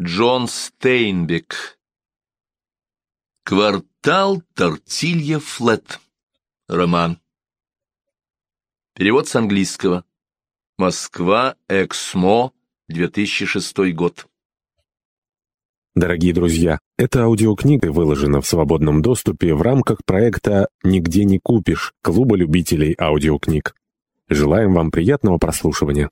Джон Стейнбек. Квартал Тортилья Флет. Роман. Перевод с английского. Москва, Эксмо, 2006 год. Дорогие друзья, эта аудиокнига выложена в свободном доступе в рамках проекта «Нигде не купишь» Клуба любителей аудиокниг. Желаем вам приятного прослушивания.